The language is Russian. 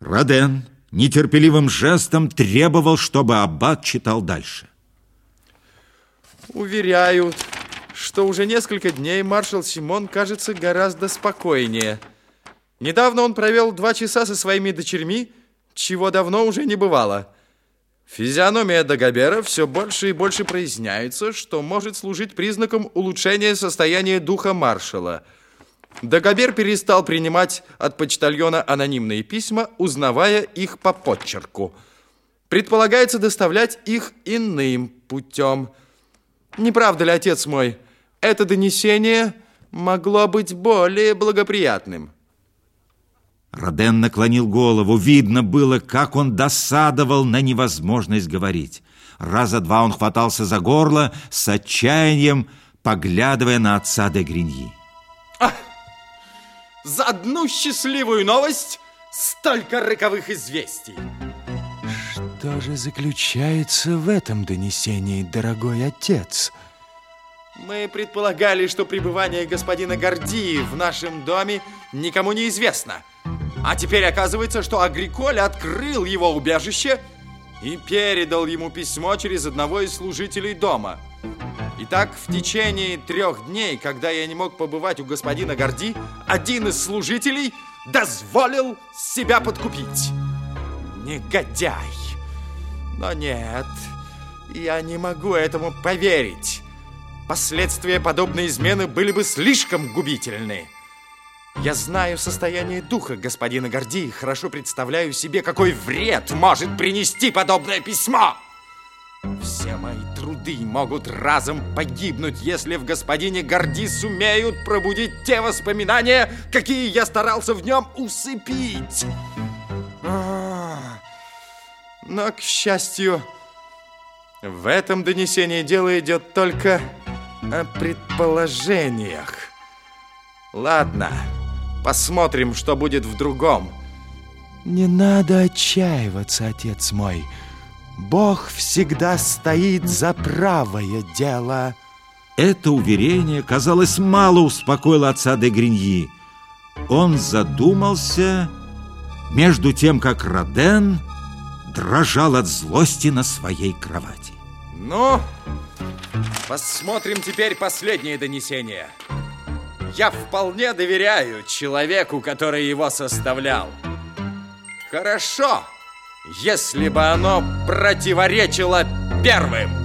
Роден нетерпеливым жестом требовал, чтобы аббат читал дальше. Уверяю, что уже несколько дней маршал Симон кажется гораздо спокойнее. Недавно он провел два часа со своими дочерьми, чего давно уже не бывало. Физиономия Дагобера все больше и больше проясняется, что может служить признаком улучшения состояния духа маршала – Дагобер перестал принимать от почтальона анонимные письма, узнавая их по подчерку. Предполагается доставлять их иным путем. Не правда ли, отец мой, это донесение могло быть более благоприятным? Роден наклонил голову. Видно было, как он досадовал на невозможность говорить. Раза два он хватался за горло с отчаянием, поглядывая на отца де Гриньи. Ах! За одну счастливую новость столько роковых известий. Что же заключается в этом донесении, дорогой отец? Мы предполагали, что пребывание господина Гордии в нашем доме никому не известно. А теперь оказывается, что Агриколь открыл его убежище и передал ему письмо через одного из служителей дома – Итак, в течение трех дней, когда я не мог побывать у господина Горди, один из служителей дозволил себя подкупить. Негодяй! Но нет, я не могу этому поверить. Последствия подобной измены были бы слишком губительны. Я знаю состояние духа господина Горди и хорошо представляю себе, какой вред может принести подобное письмо. Все мои труды могут разом погибнуть, если в господине Горди сумеют пробудить те воспоминания, какие я старался в нем усыпить. А, но, к счастью, в этом донесении дело идет только о предположениях. Ладно, посмотрим, что будет в другом. Не надо отчаиваться, отец мой. Бог всегда стоит за правое дело. Это уверение, казалось, мало успокоило отца де Гриньи. Он задумался, между тем, как Роден дрожал от злости на своей кровати. Ну, посмотрим теперь последнее донесение. Я вполне доверяю человеку, который его составлял. Хорошо. Хорошо если бы оно противоречило первым.